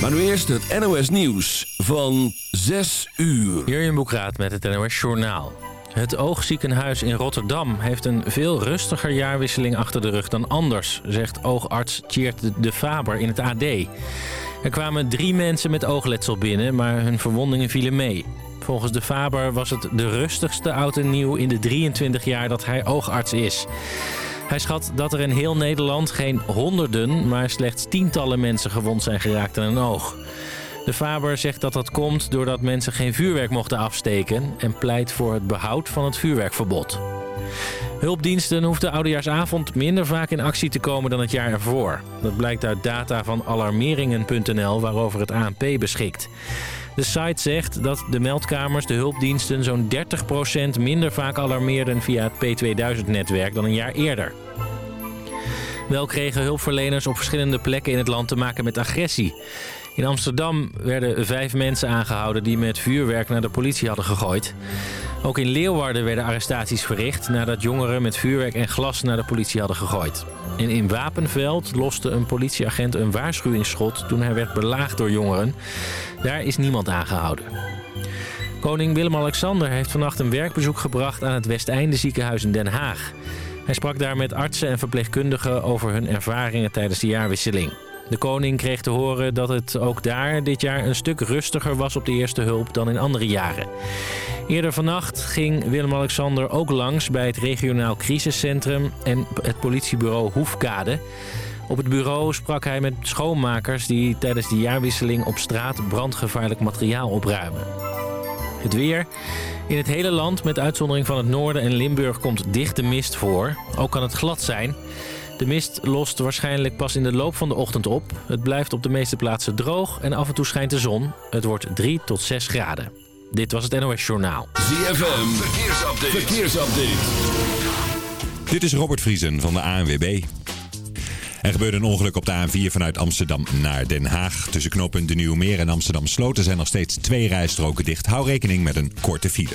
Maar nu eerst het NOS Nieuws van 6 uur. Jurjen Boekraat met het NOS Journaal. Het oogziekenhuis in Rotterdam heeft een veel rustiger jaarwisseling achter de rug dan anders, zegt oogarts Tjeerd de Faber in het AD. Er kwamen drie mensen met oogletsel binnen, maar hun verwondingen vielen mee. Volgens de Faber was het de rustigste oud en nieuw in de 23 jaar dat hij oogarts is. Hij schat dat er in heel Nederland geen honderden, maar slechts tientallen mensen gewond zijn geraakt aan een oog. De Faber zegt dat dat komt doordat mensen geen vuurwerk mochten afsteken... en pleit voor het behoud van het vuurwerkverbod. Hulpdiensten hoefden oudejaarsavond minder vaak in actie te komen dan het jaar ervoor. Dat blijkt uit data van alarmeringen.nl waarover het ANP beschikt. De site zegt dat de meldkamers de hulpdiensten zo'n 30% minder vaak alarmeerden via het P2000-netwerk dan een jaar eerder. Wel kregen hulpverleners op verschillende plekken in het land te maken met agressie. In Amsterdam werden vijf mensen aangehouden die met vuurwerk naar de politie hadden gegooid. Ook in Leeuwarden werden arrestaties verricht nadat jongeren met vuurwerk en glas naar de politie hadden gegooid. En in Wapenveld loste een politieagent een waarschuwingsschot toen hij werd belaagd door jongeren. Daar is niemand aangehouden. Koning Willem-Alexander heeft vannacht een werkbezoek gebracht aan het Westeinde ziekenhuis in Den Haag. Hij sprak daar met artsen en verpleegkundigen over hun ervaringen tijdens de jaarwisseling. De koning kreeg te horen dat het ook daar dit jaar een stuk rustiger was op de eerste hulp dan in andere jaren. Eerder vannacht ging Willem-Alexander ook langs bij het regionaal crisiscentrum en het politiebureau Hoefkade. Op het bureau sprak hij met schoonmakers die tijdens de jaarwisseling op straat brandgevaarlijk materiaal opruimen. Het weer. In het hele land, met uitzondering van het noorden en Limburg, komt dichte mist voor. Ook kan het glad zijn. De mist lost waarschijnlijk pas in de loop van de ochtend op. Het blijft op de meeste plaatsen droog en af en toe schijnt de zon. Het wordt 3 tot 6 graden. Dit was het NOS Journaal. ZFM, verkeersupdate. verkeersupdate. Dit is Robert Vriesen van de ANWB. Er gebeurde een ongeluk op de A4 vanuit Amsterdam naar Den Haag. Tussen knooppunt De Nieuwe Meer en Amsterdam Sloten zijn nog steeds twee rijstroken dicht. Hou rekening met een korte file.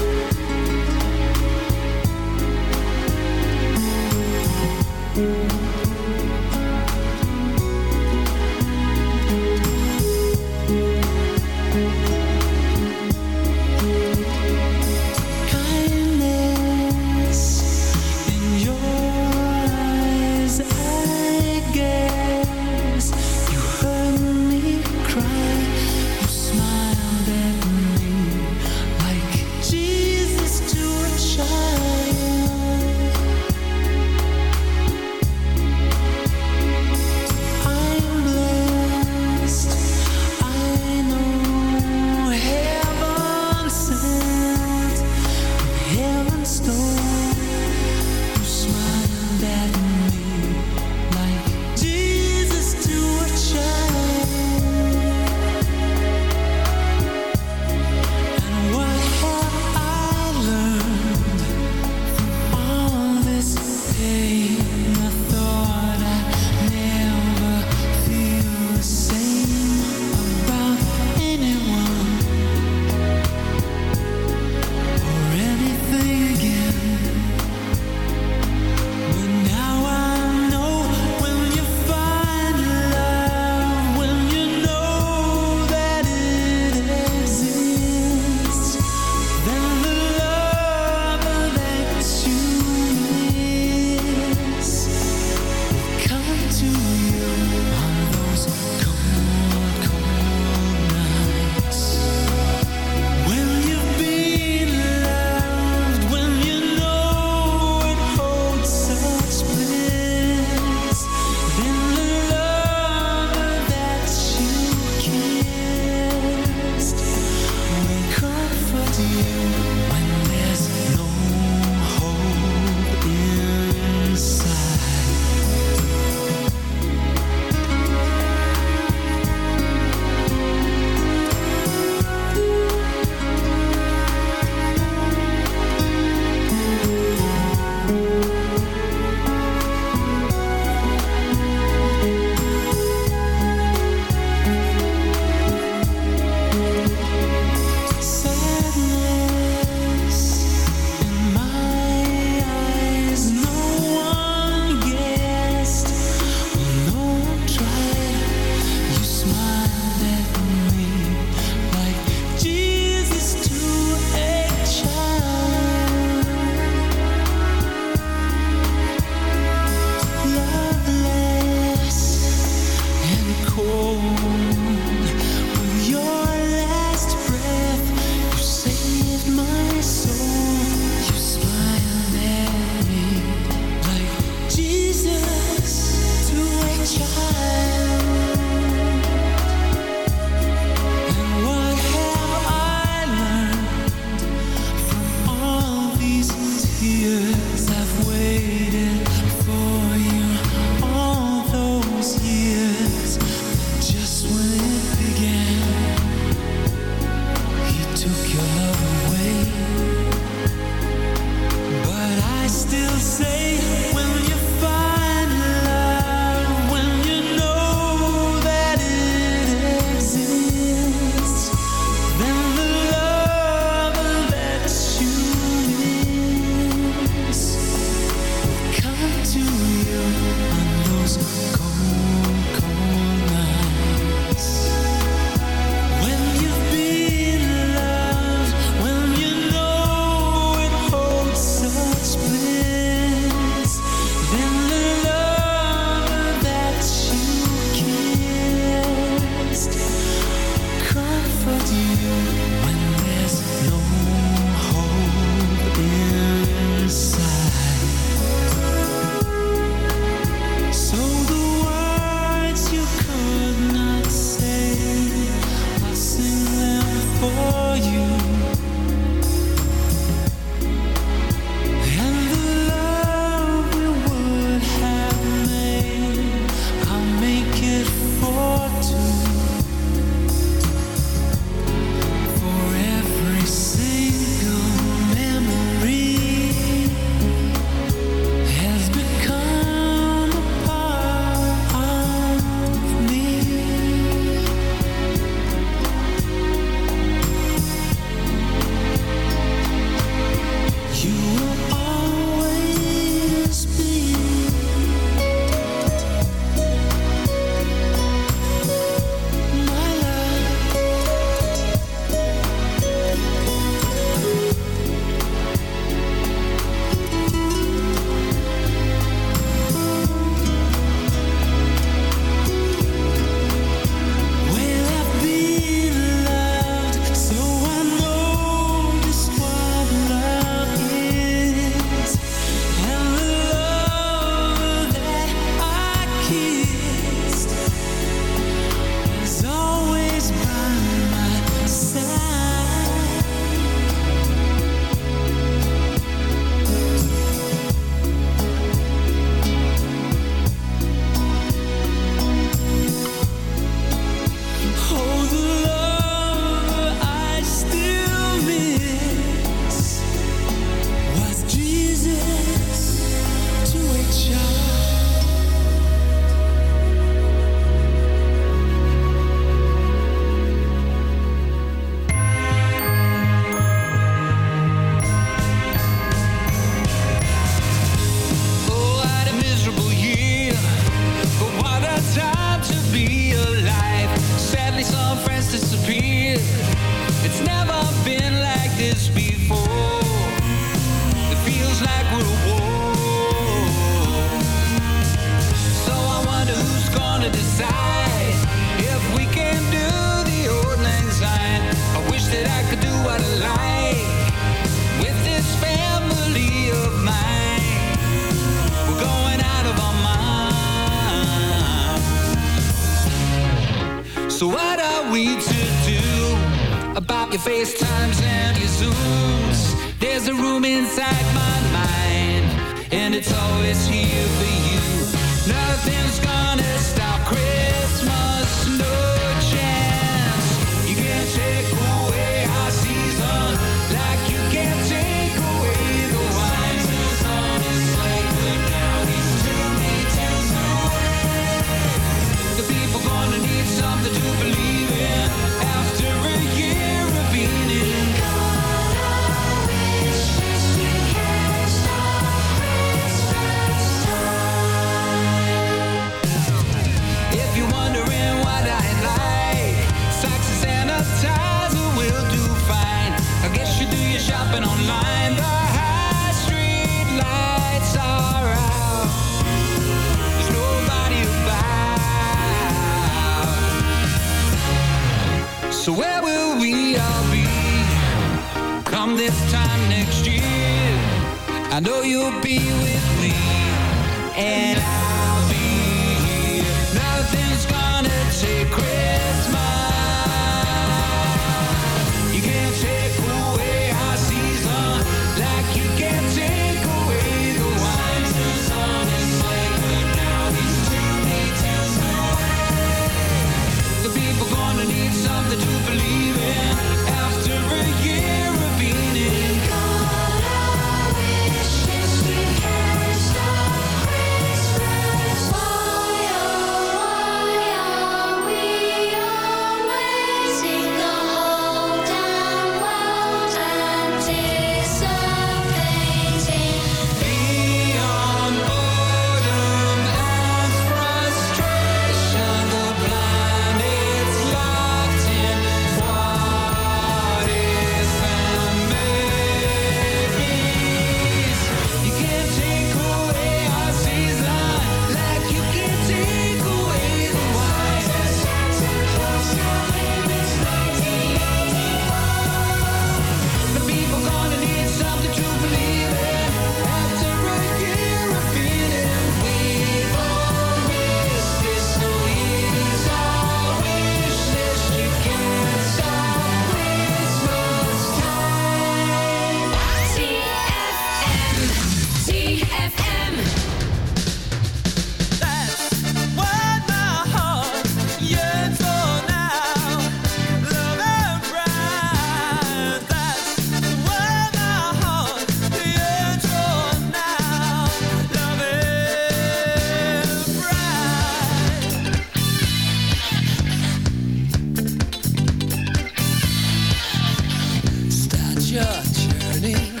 your journey.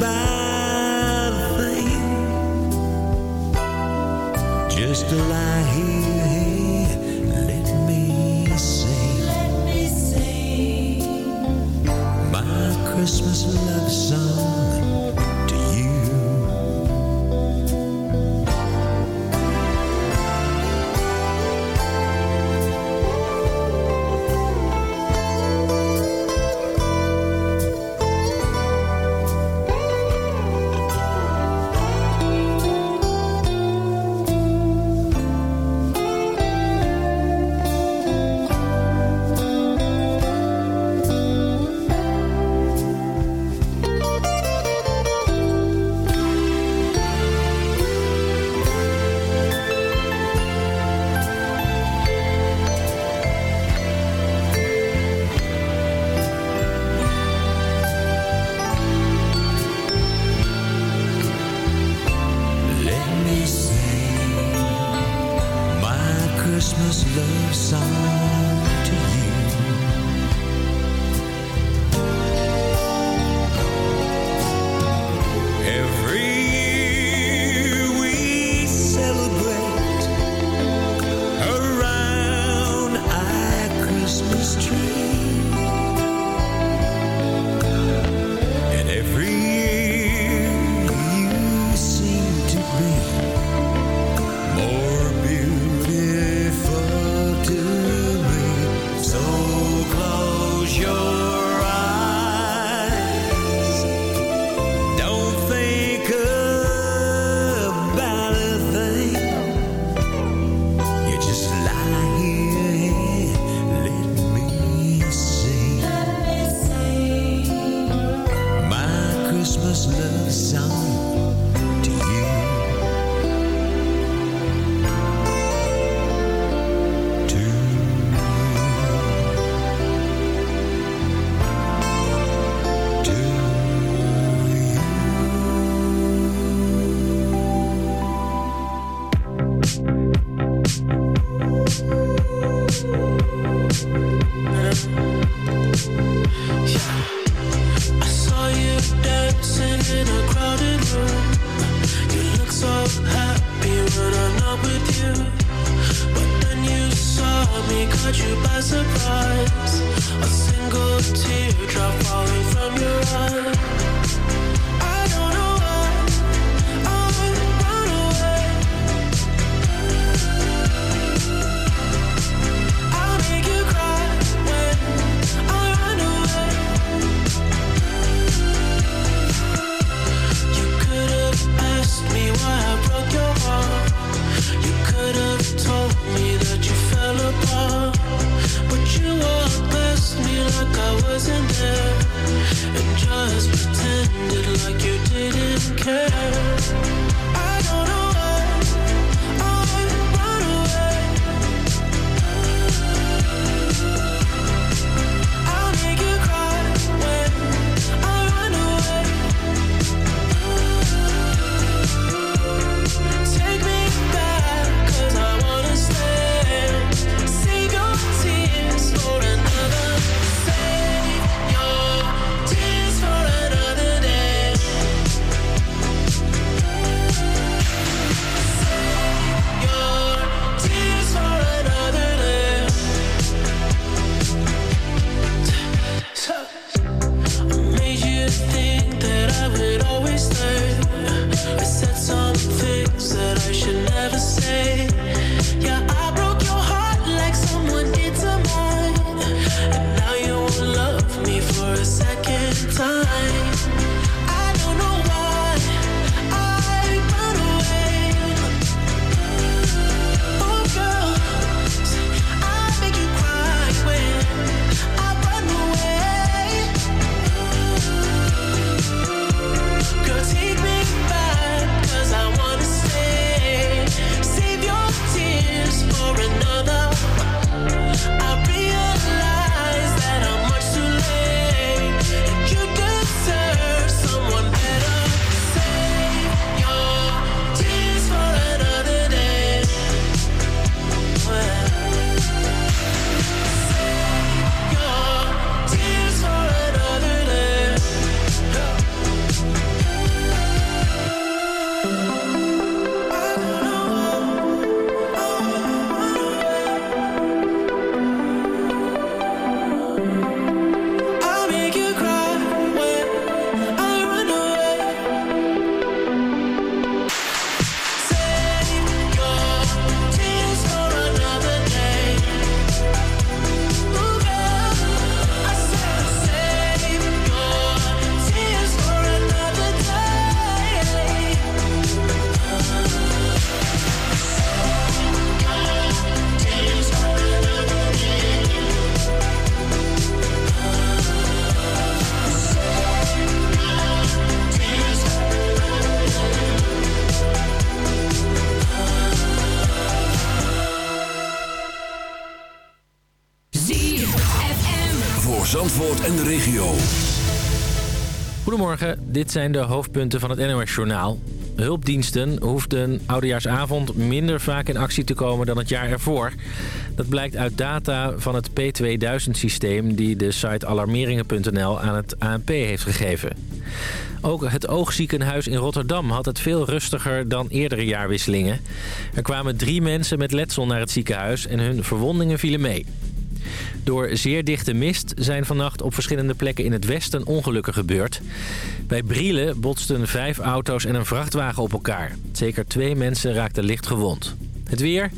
goodbye. Dit zijn de hoofdpunten van het NOS Journaal. Hulpdiensten hoefden oudejaarsavond minder vaak in actie te komen dan het jaar ervoor. Dat blijkt uit data van het P2000-systeem die de site alarmeringen.nl aan het ANP heeft gegeven. Ook het oogziekenhuis in Rotterdam had het veel rustiger dan eerdere jaarwisselingen. Er kwamen drie mensen met letsel naar het ziekenhuis en hun verwondingen vielen mee. Door zeer dichte mist zijn vannacht op verschillende plekken in het westen ongelukken gebeurd. Bij Brielen botsten vijf auto's en een vrachtwagen op elkaar. Zeker twee mensen raakten licht gewond. Het weer.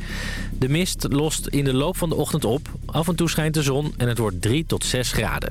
De mist lost in de loop van de ochtend op. Af en toe schijnt de zon en het wordt 3 tot 6 graden.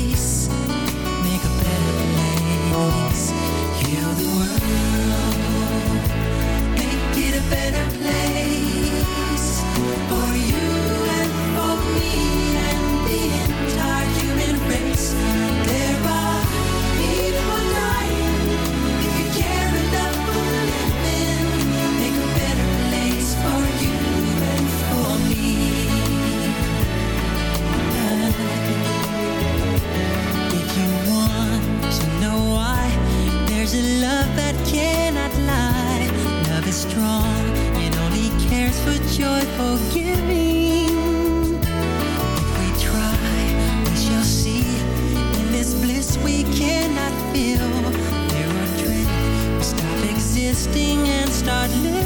joyful giving. If we try, we shall see in this bliss we cannot feel. There are dreams, stop existing and start living.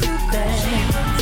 A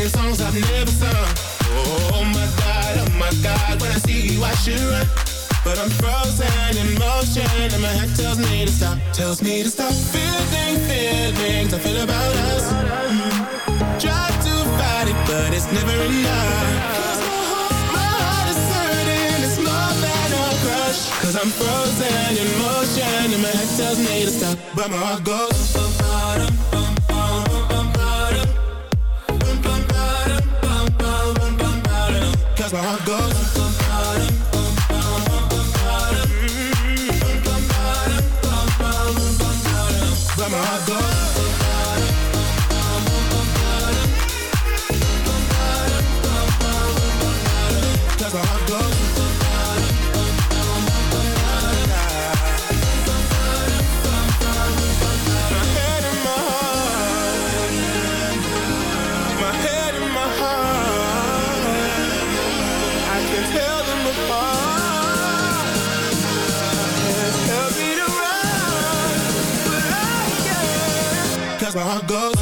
singing songs I've never sung. Oh my god, oh my god, when I see you I should run. But I'm frozen in motion and my head tells me to stop, tells me to stop. Feeling feelings I feel about us. Mm. Try to fight it, but it's never enough. My heart is hurting, it's more than a crush. Cause I'm frozen in motion and my head tells me to stop. But my heart goes that's where I go. I how it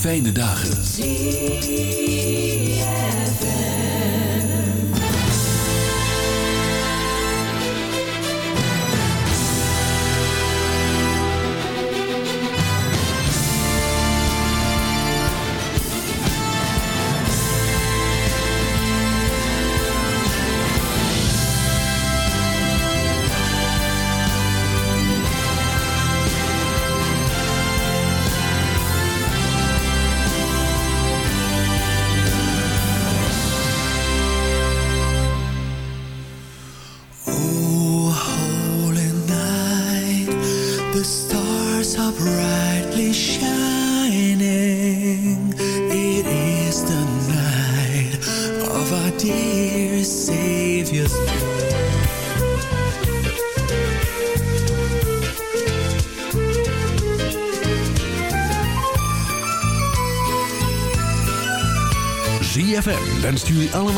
fijne dagen.